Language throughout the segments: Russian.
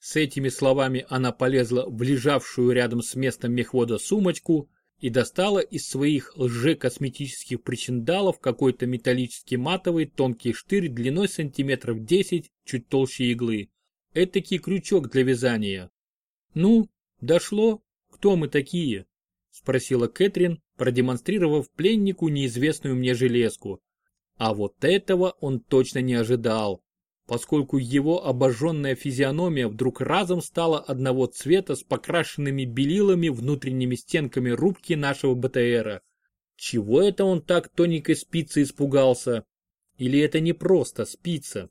С этими словами она полезла в лежавшую рядом с местом мехвода сумочку и достала из своих лже-косметических причиндалов какой-то металлический матовый тонкий штырь длиной сантиметров 10, чуть толще иглы. Этакий крючок для вязания. «Ну, дошло? Кто мы такие?» – спросила Кэтрин, продемонстрировав пленнику неизвестную мне железку. А вот этого он точно не ожидал поскольку его обожженная физиономия вдруг разом стала одного цвета с покрашенными белилами внутренними стенками рубки нашего БТРа. Чего это он так тоненькой спицы испугался? Или это не просто спица?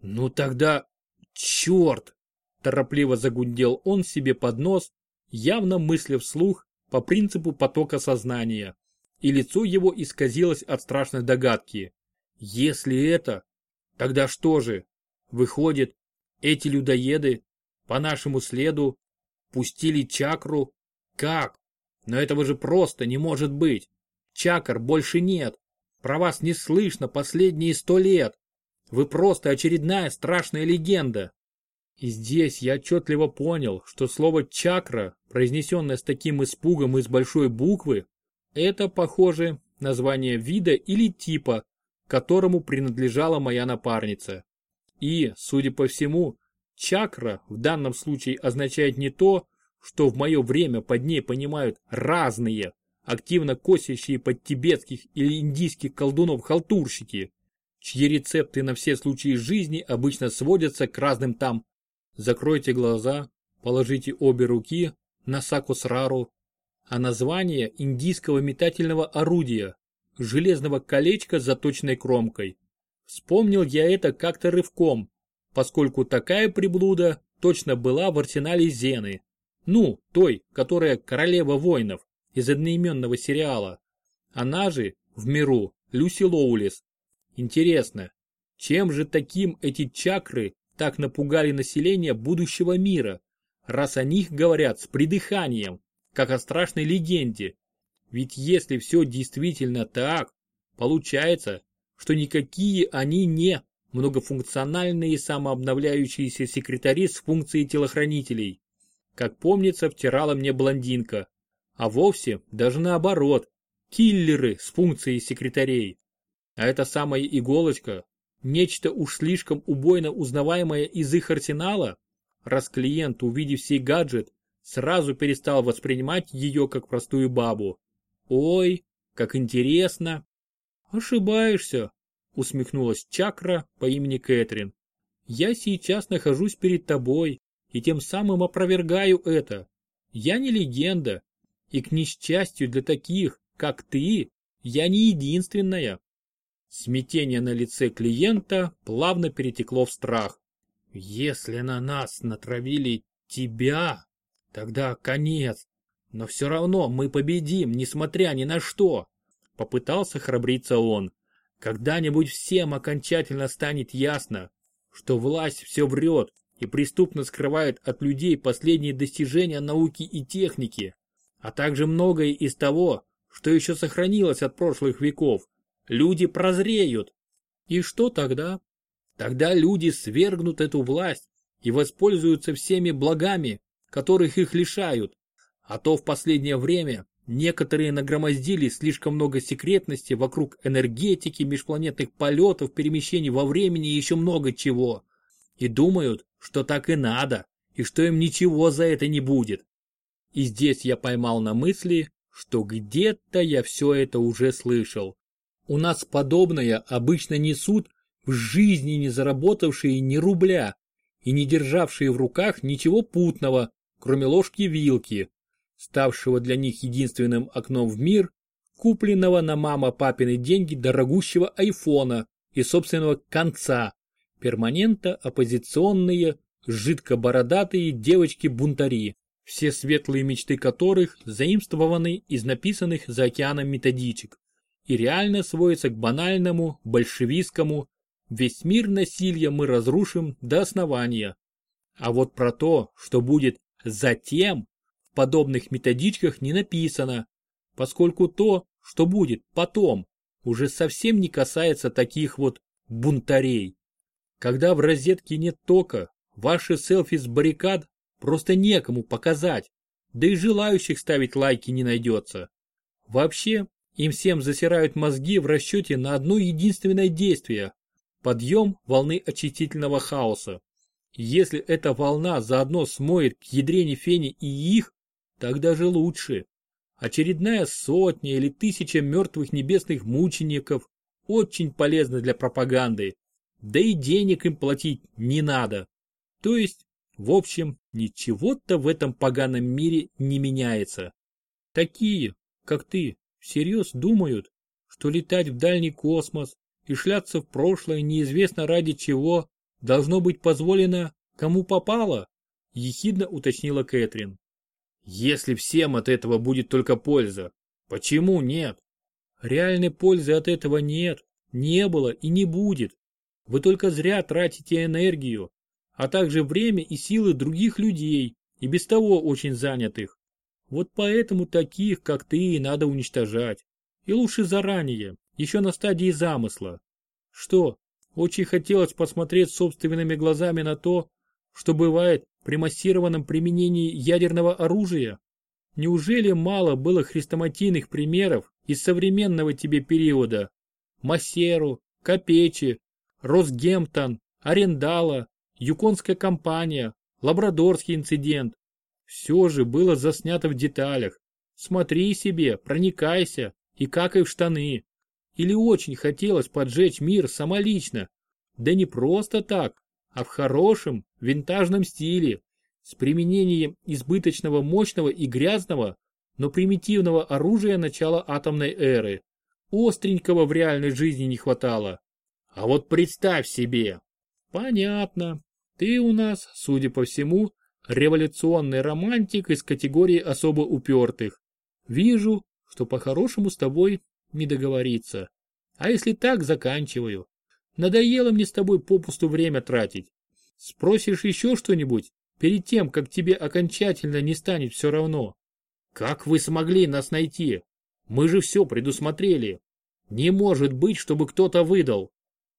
Ну тогда... Черт! Торопливо загундел он себе под нос, явно мысля вслух по принципу потока сознания. И лицо его исказилось от страшной догадки. Если это Тогда что же? Выходит, эти людоеды по нашему следу пустили чакру? Как? Но этого же просто не может быть. Чакр больше нет. Про вас не слышно последние сто лет. Вы просто очередная страшная легенда. И здесь я отчетливо понял, что слово «чакра», произнесенное с таким испугом из большой буквы, это, похоже, название вида или типа, которому принадлежала моя напарница. И, судя по всему, чакра в данном случае означает не то, что в мое время под ней понимают разные, активно косящие под тибетских или индийских колдунов-халтурщики, чьи рецепты на все случаи жизни обычно сводятся к разным там «закройте глаза», «положите обе руки» на сакусрару, а название индийского метательного орудия, железного колечка с заточенной кромкой. Вспомнил я это как-то рывком, поскольку такая приблуда точно была в арсенале Зены. Ну, той, которая королева воинов из одноименного сериала. Она же, в миру, Люси Лоулис. Интересно, чем же таким эти чакры так напугали население будущего мира, раз о них говорят с придыханием, как о страшной легенде, ведь если все действительно так, получается, что никакие они не многофункциональные самообновляющиеся секретари с функцией телохранителей. Как помнится, втирала мне блондинка. А вовсе даже наоборот, киллеры с функцией секретарей. А эта самая иголочка, нечто уж слишком убойно узнаваемое из их арсенала, раз клиент, увидев сей гаджет, сразу перестал воспринимать ее как простую бабу. Ой, как интересно. Ошибаешься, усмехнулась Чакра по имени Кэтрин. Я сейчас нахожусь перед тобой и тем самым опровергаю это. Я не легенда, и к несчастью для таких, как ты, я не единственная. Смятение на лице клиента плавно перетекло в страх. Если на нас натравили тебя, тогда конец. Но все равно мы победим, несмотря ни на что. Попытался храбриться он. Когда-нибудь всем окончательно станет ясно, что власть все врет и преступно скрывает от людей последние достижения науки и техники, а также многое из того, что еще сохранилось от прошлых веков. Люди прозреют. И что тогда? Тогда люди свергнут эту власть и воспользуются всеми благами, которых их лишают. А то в последнее время некоторые нагромоздили слишком много секретности вокруг энергетики, межпланетных полетов, перемещений во времени и еще много чего. И думают, что так и надо, и что им ничего за это не будет. И здесь я поймал на мысли, что где-то я все это уже слышал. У нас подобное обычно несут в жизни не заработавшие ни рубля и не державшие в руках ничего путного, кроме ложки-вилки, ставшего для них единственным окном в мир, купленного на мама-папины деньги дорогущего айфона и собственного конца, перманента оппозиционные, жидко-бородатые девочки-бунтари, все светлые мечты которых заимствованы из написанных за океаном методичек и реально сводятся к банальному, большевистскому «весь мир насилия мы разрушим до основания». А вот про то, что будет затем, подобных методичках не написано, поскольку то, что будет потом, уже совсем не касается таких вот бунтарей. Когда в розетке нет тока, Ваши селфи с баррикад просто некому показать, да и желающих ставить лайки не найдется. Вообще, им всем засирают мозги в расчете на одно единственное действие – подъем волны очистительного хаоса. Если эта волна заодно смоет к ядрене фени и их, так даже лучше. Очередная сотня или тысяча мертвых небесных мучеников очень полезна для пропаганды. Да и денег им платить не надо. То есть, в общем, ничего-то в этом поганом мире не меняется. Такие, как ты, всерьез думают, что летать в дальний космос и шляться в прошлое неизвестно ради чего должно быть позволено кому попало, ехидно уточнила Кэтрин. Если всем от этого будет только польза, почему нет? Реальной пользы от этого нет, не было и не будет. Вы только зря тратите энергию, а также время и силы других людей, и без того очень занятых. Вот поэтому таких, как ты, надо уничтожать. И лучше заранее, еще на стадии замысла. Что, очень хотелось посмотреть собственными глазами на то, что бывает при массированном применении ядерного оружия? Неужели мало было хрестоматийных примеров из современного тебе периода? Массеру, Капечи, Росгемптон, Арендала, Юконская компания, Лабрадорский инцидент. Все же было заснято в деталях. Смотри себе, проникайся и какай в штаны. Или очень хотелось поджечь мир самолично. Да не просто так, а в хорошем, винтажном стиле, с применением избыточного мощного и грязного, но примитивного оружия начала атомной эры. Остренького в реальной жизни не хватало. А вот представь себе. Понятно. Ты у нас, судя по всему, революционный романтик из категории особо упертых. Вижу, что по-хорошему с тобой не договориться. А если так, заканчиваю. Надоело мне с тобой попусту время тратить. Спросишь еще что-нибудь перед тем, как тебе окончательно не станет все равно. Как вы смогли нас найти? Мы же все предусмотрели. Не может быть, чтобы кто-то выдал.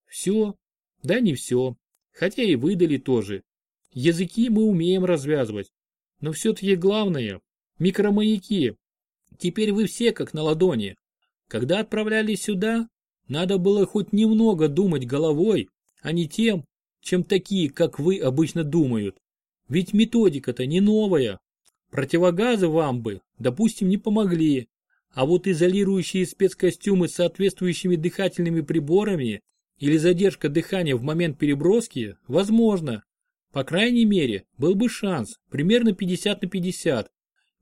Все? Да не все. Хотя и выдали тоже. Языки мы умеем развязывать. Но все-таки главное – микромаяки. Теперь вы все как на ладони. Когда отправлялись сюда, надо было хоть немного думать головой, а не тем, чем такие, как вы, обычно думают. Ведь методика-то не новая. Противогазы вам бы, допустим, не помогли. А вот изолирующие спецкостюмы с соответствующими дыхательными приборами или задержка дыхания в момент переброски – возможно. По крайней мере, был бы шанс, примерно 50 на 50.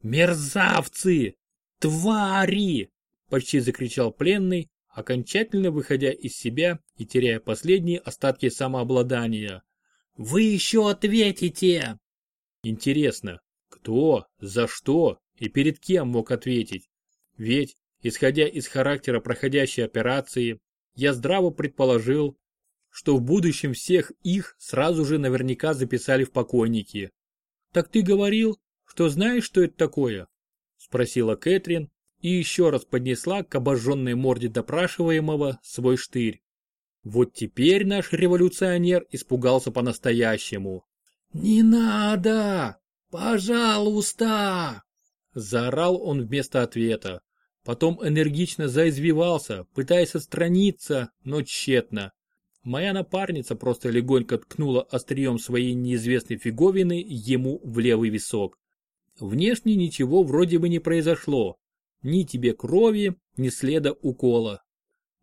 «Мерзавцы! Твари!» – почти закричал пленный, окончательно выходя из себя и теряя последние остатки самообладания. «Вы еще ответите!» Интересно, кто, за что и перед кем мог ответить? Ведь, исходя из характера проходящей операции, я здраво предположил, что в будущем всех их сразу же наверняка записали в покойники. «Так ты говорил, что знаешь, что это такое?» Спросила Кэтрин и еще раз поднесла к обожженной морде допрашиваемого свой штырь. Вот теперь наш революционер испугался по-настоящему. «Не надо! Пожалуйста!» Заорал он вместо ответа. Потом энергично заизвивался, пытаясь отстраниться, но тщетно. Моя напарница просто легонько ткнула острием своей неизвестной фиговины ему в левый висок. Внешне ничего вроде бы не произошло. Ни тебе крови, ни следа укола.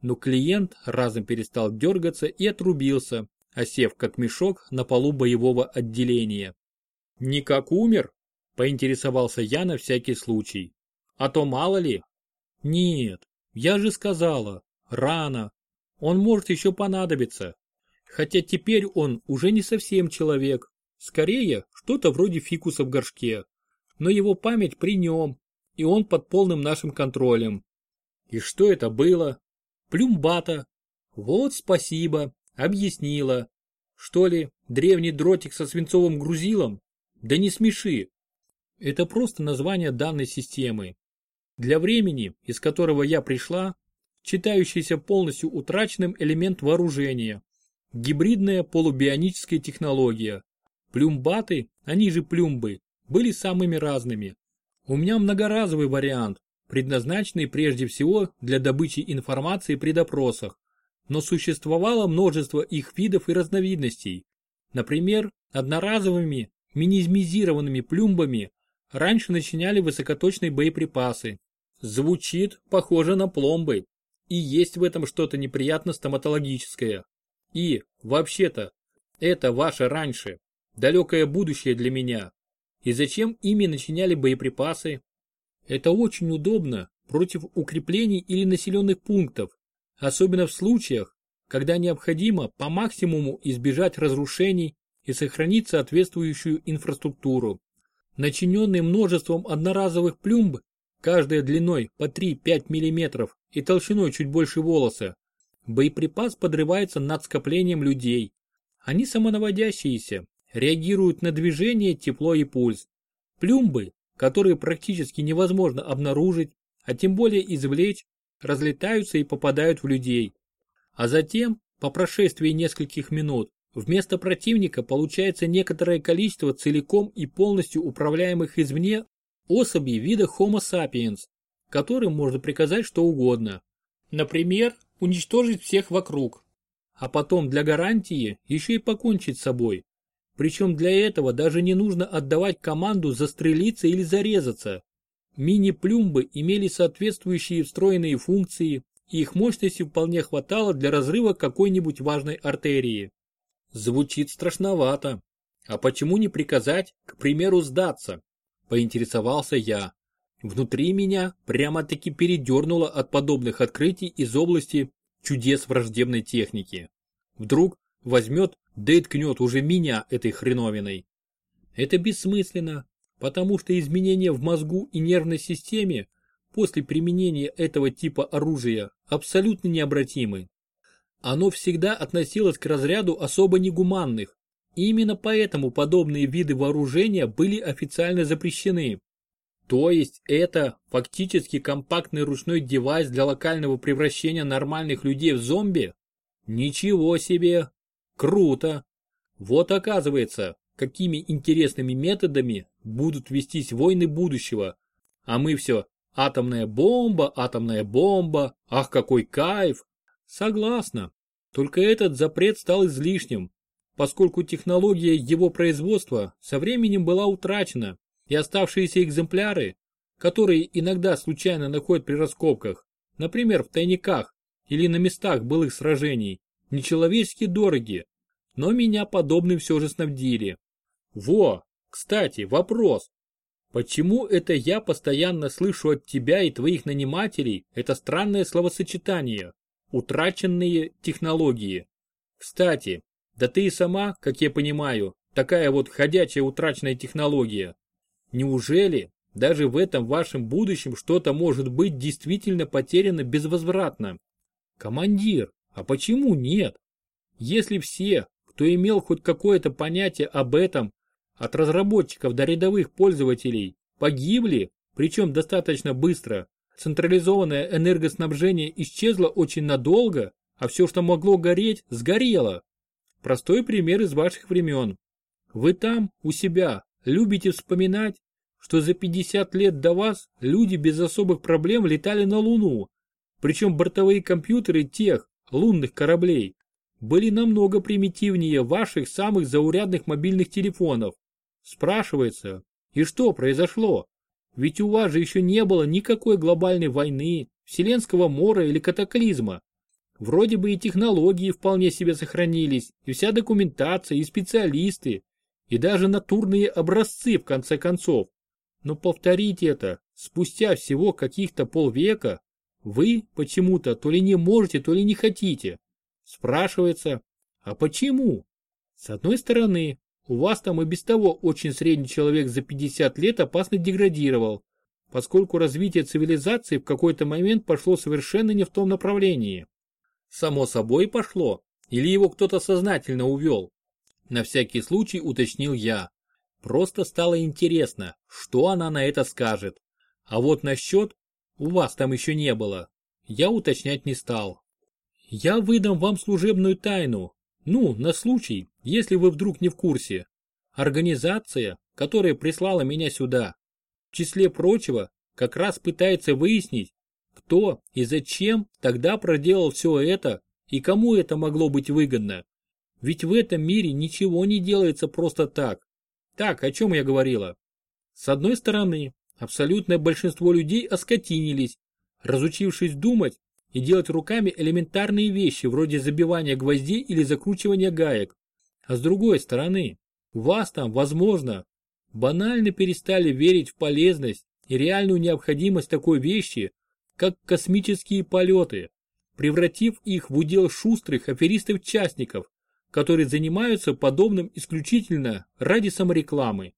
Но клиент разом перестал дергаться и отрубился, осев как мешок на полу боевого отделения. «Никак умер?» – поинтересовался я на всякий случай. «А то мало ли». «Нет, я же сказала, рано, он может еще понадобиться. Хотя теперь он уже не совсем человек. Скорее, что-то вроде фикуса в горшке. Но его память при нем, и он под полным нашим контролем. И что это было? Плюмбата. Вот спасибо, объяснила. Что ли, древний дротик со свинцовым грузилом? Да не смеши. Это просто название данной системы. Для времени, из которого я пришла, читающийся полностью утраченным элемент вооружения. Гибридная полубионическая технология. Плюмбаты, они же плюмбы, были самыми разными. У меня многоразовый вариант, предназначенный прежде всего для добычи информации при допросах, но существовало множество их видов и разновидностей. Например, одноразовыми минимизированными плюмбами раньше начиняли высокоточные боеприпасы. Звучит похоже на пломбы, и есть в этом что-то неприятно стоматологическое. И, вообще-то, это ваше раньше, далекое будущее для меня. И зачем ими начиняли боеприпасы? Это очень удобно против укреплений или населенных пунктов, особенно в случаях, когда необходимо по максимуму избежать разрушений и сохранить соответствующую инфраструктуру. Начиненный множеством одноразовых плюмб, каждая длиной по 3-5 мм и толщиной чуть больше волоса, боеприпас подрывается над скоплением людей. Они самонаводящиеся, реагируют на движение, тепло и пульс. Плюмбы, которые практически невозможно обнаружить, а тем более извлечь, разлетаются и попадают в людей. А затем, по прошествии нескольких минут, вместо противника получается некоторое количество целиком и полностью управляемых извне особей вида Homo sapiens, которым можно приказать что угодно. Например, уничтожить всех вокруг, а потом для гарантии еще и покончить с собой. Причем для этого даже не нужно отдавать команду застрелиться или зарезаться. Мини-плюмбы имели соответствующие встроенные функции, и их мощности вполне хватало для разрыва какой-нибудь важной артерии. Звучит страшновато. А почему не приказать, к примеру, сдаться? Поинтересовался я. Внутри меня прямо-таки передернуло от подобных открытий из области чудес враждебной техники. Вдруг возьмет да и ткнет уже меня этой хреновиной. Это бессмысленно, потому что изменения в мозгу и нервной системе после применения этого типа оружия абсолютно необратимы. Оно всегда относилось к разряду особо негуманных, и именно поэтому подобные виды вооружения были официально запрещены. То есть это фактически компактный ручной девайс для локального превращения нормальных людей в зомби? Ничего себе! Круто! Вот оказывается, какими интересными методами будут вестись войны будущего. А мы все атомная бомба, атомная бомба, ах какой кайф. Согласна. Только этот запрет стал излишним, поскольку технология его производства со временем была утрачена, и оставшиеся экземпляры, которые иногда случайно находят при раскопках, например в тайниках или на местах былых сражений, нечеловечески дороги, но меня подобным все же снабдили. Во, кстати, вопрос. Почему это я постоянно слышу от тебя и твоих нанимателей это странное словосочетание «утраченные технологии»? Кстати, да ты и сама, как я понимаю, такая вот ходячая утраченная технология. Неужели даже в этом вашем будущем что-то может быть действительно потеряно безвозвратно? Командир, а почему нет? Если все, кто имел хоть какое-то понятие об этом, от разработчиков до рядовых пользователей, погибли, причем достаточно быстро, централизованное энергоснабжение исчезло очень надолго, а все, что могло гореть, сгорело. Простой пример из ваших времен. Вы там, у себя, любите вспоминать, что за 50 лет до вас люди без особых проблем летали на Луну, причем бортовые компьютеры тех, лунных кораблей, были намного примитивнее ваших самых заурядных мобильных телефонов. Спрашивается, и что произошло? Ведь у вас же еще не было никакой глобальной войны, вселенского мора или катаклизма. Вроде бы и технологии вполне себе сохранились, и вся документация, и специалисты, и даже натурные образцы в конце концов. Но повторить это спустя всего каких-то полвека вы почему-то то ли не можете, то ли не хотите. Спрашивается, а почему? С одной стороны, у вас там и без того очень средний человек за 50 лет опасно деградировал, поскольку развитие цивилизации в какой-то момент пошло совершенно не в том направлении. Само собой пошло, или его кто-то сознательно увел? На всякий случай уточнил я. Просто стало интересно, что она на это скажет. А вот насчет, у вас там еще не было, я уточнять не стал. Я выдам вам служебную тайну. Ну, на случай, если вы вдруг не в курсе. организация, которая прислала меня сюда, в числе прочего, как раз пытается выяснить, кто и зачем тогда проделал все это и кому это могло быть выгодно. Ведь в этом мире ничего не делается просто так. Так, о чем я говорила? С одной стороны, абсолютное большинство людей оскотинились, разучившись думать и делать руками элементарные вещи вроде забивания гвоздей или закручивания гаек. А с другой стороны, вас там, возможно, банально перестали верить в полезность и реальную необходимость такой вещи, как космические полеты, превратив их в удел шустрых аферистов-частников, которые занимаются подобным исключительно ради саморекламы.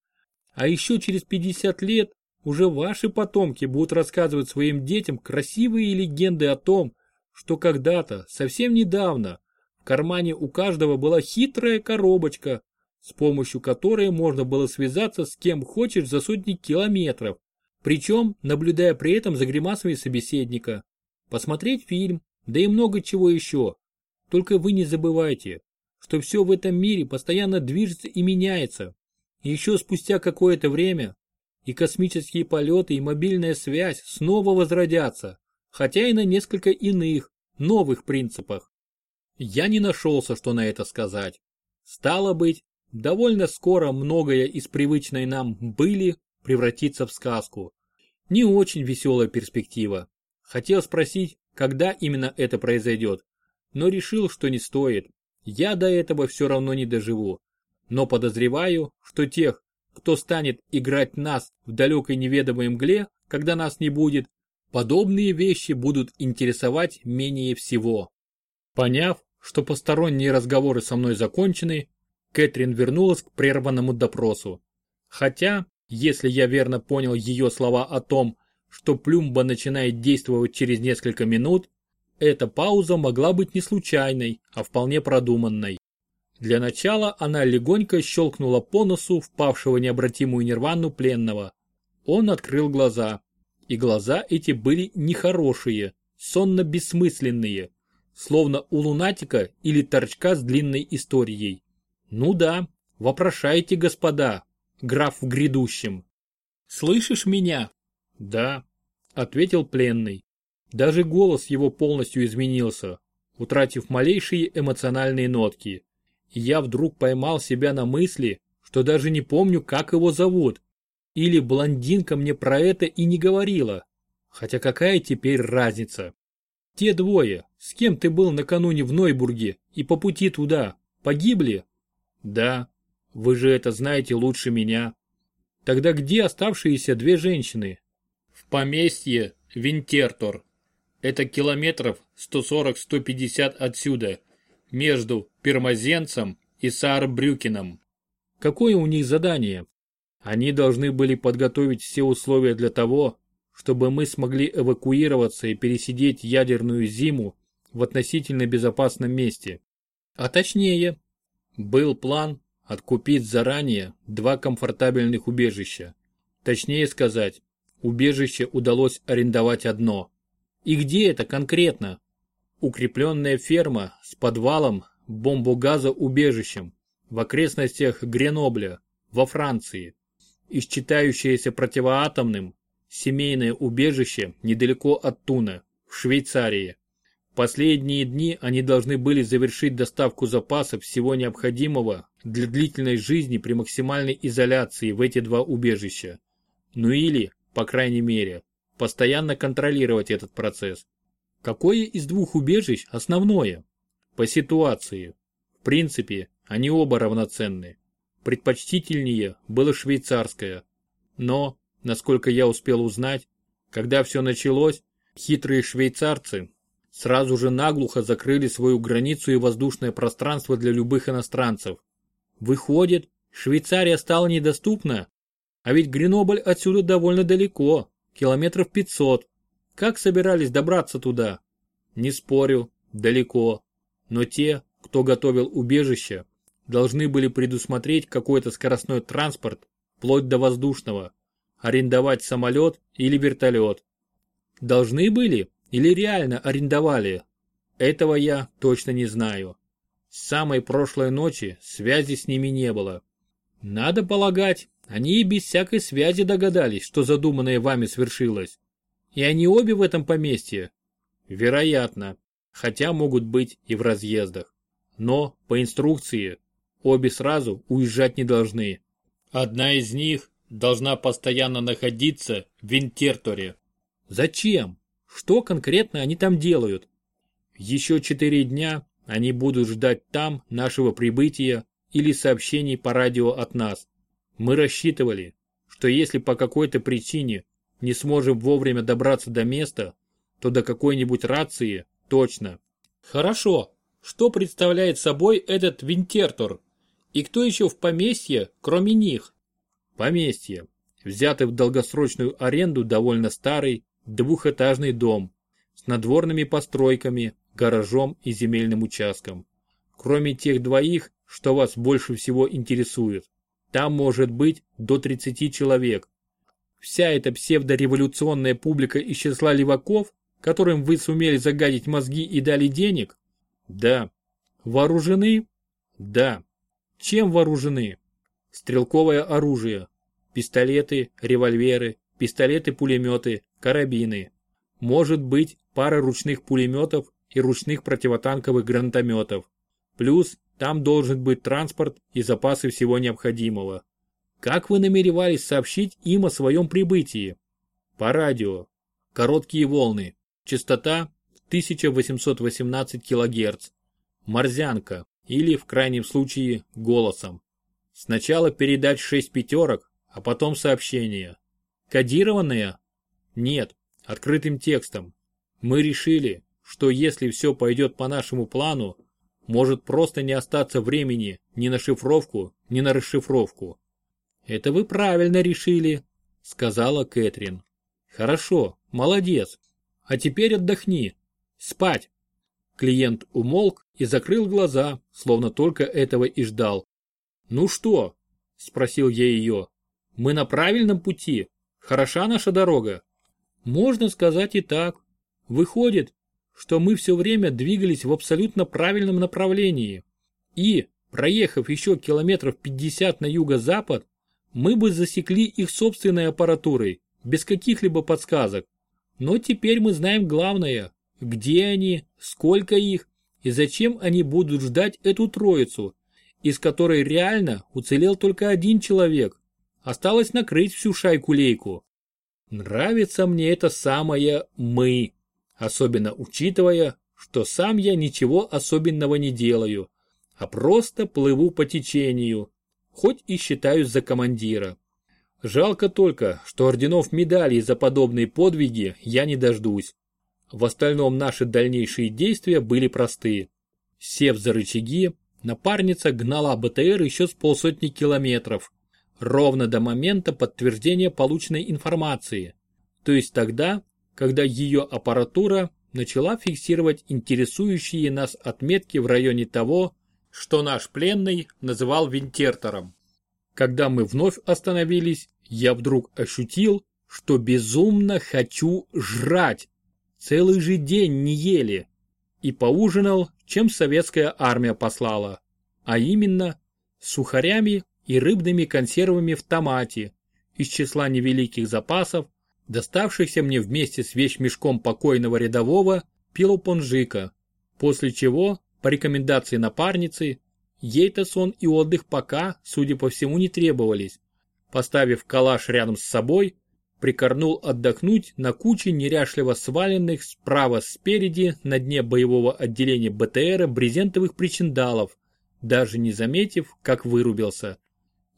А еще через 50 лет уже ваши потомки будут рассказывать своим детям красивые легенды о том, что когда-то, совсем недавно, в кармане у каждого была хитрая коробочка, с помощью которой можно было связаться с кем хочешь за сотни километров, причем наблюдая при этом за гримасами собеседника. Посмотреть фильм, да и много чего еще. Только вы не забывайте, что все в этом мире постоянно движется и меняется. И еще спустя какое-то время и космические полеты, и мобильная связь снова возродятся, хотя и на несколько иных, новых принципах. Я не нашелся, что на это сказать. Стало быть, довольно скоро многое из привычной нам были превратится в сказку. Не очень веселая перспектива. Хотел спросить, когда именно это произойдет, но решил, что не стоит. Я до этого все равно не доживу. Но подозреваю, что тех, кто станет играть нас в далекой неведомой мгле, когда нас не будет, подобные вещи будут интересовать менее всего. Поняв, что посторонние разговоры со мной закончены, Кэтрин вернулась к прерванному допросу. Хотя, если я верно понял ее слова о том, что плюмба начинает действовать через несколько минут, эта пауза могла быть не случайной, а вполне продуманной. Для начала она легонько щелкнула по носу впавшего необратимую нирвану пленного. Он открыл глаза. И глаза эти были нехорошие, сонно-бессмысленные, словно у лунатика или торчка с длинной историей. Ну да, вопрошайте, господа, граф в грядущем. Слышишь меня? Да, ответил пленный. Даже голос его полностью изменился, утратив малейшие эмоциональные нотки я вдруг поймал себя на мысли, что даже не помню, как его зовут. Или блондинка мне про это и не говорила. Хотя какая теперь разница? Те двое, с кем ты был накануне в Нойбурге и по пути туда, погибли? Да, вы же это знаете лучше меня. Тогда где оставшиеся две женщины? В поместье Винтертор. Это километров 140-150 отсюда между Пермозенцем и Саарбрюкеном. Какое у них задание? Они должны были подготовить все условия для того, чтобы мы смогли эвакуироваться и пересидеть ядерную зиму в относительно безопасном месте. А точнее, был план откупить заранее два комфортабельных убежища. Точнее сказать, убежище удалось арендовать одно. И где это конкретно? Укрепленная ферма с подвалом бомбогазоубежищем в окрестностях Гренобля во Франции и противоатомным семейное убежище недалеко от Туна в Швейцарии. Последние дни они должны были завершить доставку запасов всего необходимого для длительной жизни при максимальной изоляции в эти два убежища. Ну или, по крайней мере, постоянно контролировать этот процесс. Какое из двух убежищ основное? По ситуации. В принципе, они оба равноценны. Предпочтительнее было швейцарское. Но, насколько я успел узнать, когда все началось, хитрые швейцарцы сразу же наглухо закрыли свою границу и воздушное пространство для любых иностранцев. Выходит, Швейцария стала недоступна, а ведь Гренобль отсюда довольно далеко, километров 500. Как собирались добраться туда? Не спорю, далеко. Но те, кто готовил убежище, должны были предусмотреть какой-то скоростной транспорт, вплоть до воздушного, арендовать самолет или вертолет. Должны были или реально арендовали? Этого я точно не знаю. С самой прошлой ночи связи с ними не было. Надо полагать, они и без всякой связи догадались, что задуманное вами свершилось. И они обе в этом поместье? Вероятно, хотя могут быть и в разъездах. Но, по инструкции, обе сразу уезжать не должны. Одна из них должна постоянно находиться в Винтерторе. Зачем? Что конкретно они там делают? Еще четыре дня они будут ждать там нашего прибытия или сообщений по радио от нас. Мы рассчитывали, что если по какой-то причине не сможем вовремя добраться до места, то до какой-нибудь рации точно. Хорошо, что представляет собой этот Винтертор? И кто еще в поместье, кроме них? Поместье. Взятый в долгосрочную аренду довольно старый, двухэтажный дом с надворными постройками, гаражом и земельным участком. Кроме тех двоих, что вас больше всего интересует, там может быть до 30 человек. Вся эта псевдореволюционная публика из числа леваков, которым вы сумели загадить мозги и дали денег? Да. Вооружены? Да. Чем вооружены? Стрелковое оружие. Пистолеты, револьверы, пистолеты-пулеметы, карабины. Может быть пара ручных пулеметов и ручных противотанковых гранатометов. Плюс там должен быть транспорт и запасы всего необходимого. Как вы намеревались сообщить им о своем прибытии? По радио. Короткие волны. Частота 1818 кГц. Морзянка или в крайнем случае голосом. Сначала передать 6 пятерок, а потом сообщение. Кодированное? Нет, открытым текстом. Мы решили, что если все пойдет по нашему плану, может просто не остаться времени ни на шифровку, ни на расшифровку. Это вы правильно решили, сказала Кэтрин. Хорошо, молодец. А теперь отдохни. Спать. Клиент умолк и закрыл глаза, словно только этого и ждал. Ну что? Спросил я ее. Мы на правильном пути? Хороша наша дорога? Можно сказать и так. Выходит, что мы все время двигались в абсолютно правильном направлении. И, проехав еще километров 50 на юго-запад, мы бы засекли их собственной аппаратурой, без каких-либо подсказок. Но теперь мы знаем главное, где они, сколько их и зачем они будут ждать эту троицу, из которой реально уцелел только один человек. Осталось накрыть всю шайку-лейку. Нравится мне это самое «мы», особенно учитывая, что сам я ничего особенного не делаю, а просто плыву по течению, хоть и считаюсь за командира. Жалко только, что орденов медалей за подобные подвиги я не дождусь. В остальном наши дальнейшие действия были простые. Сев за рычаги, напарница гнала БТР еще с полсотни километров, ровно до момента подтверждения полученной информации, то есть тогда, когда ее аппаратура начала фиксировать интересующие нас отметки в районе того, что наш пленный называл винтертором. Когда мы вновь остановились, я вдруг ощутил, что безумно хочу жрать. Целый же день не ели. И поужинал, чем советская армия послала. А именно, сухарями и рыбными консервами в томате из числа невеликих запасов, доставшихся мне вместе с вещмешком покойного рядового пилопонжика, после чего, по рекомендации напарницы, ей-то сон и отдых пока, судя по всему, не требовались. Поставив калаш рядом с собой, прикорнул отдохнуть на куче неряшливо сваленных справа спереди на дне боевого отделения БТРа брезентовых причиндалов, даже не заметив, как вырубился.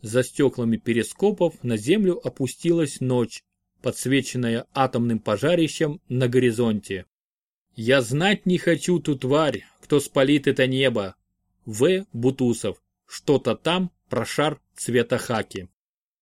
За стеклами перископов на землю опустилась ночь, подсвеченная атомным пожарищем на горизонте. «Я знать не хочу ту тварь, кто спалит это небо!» В. Бутусов. Что-то там про шар цвета хаки.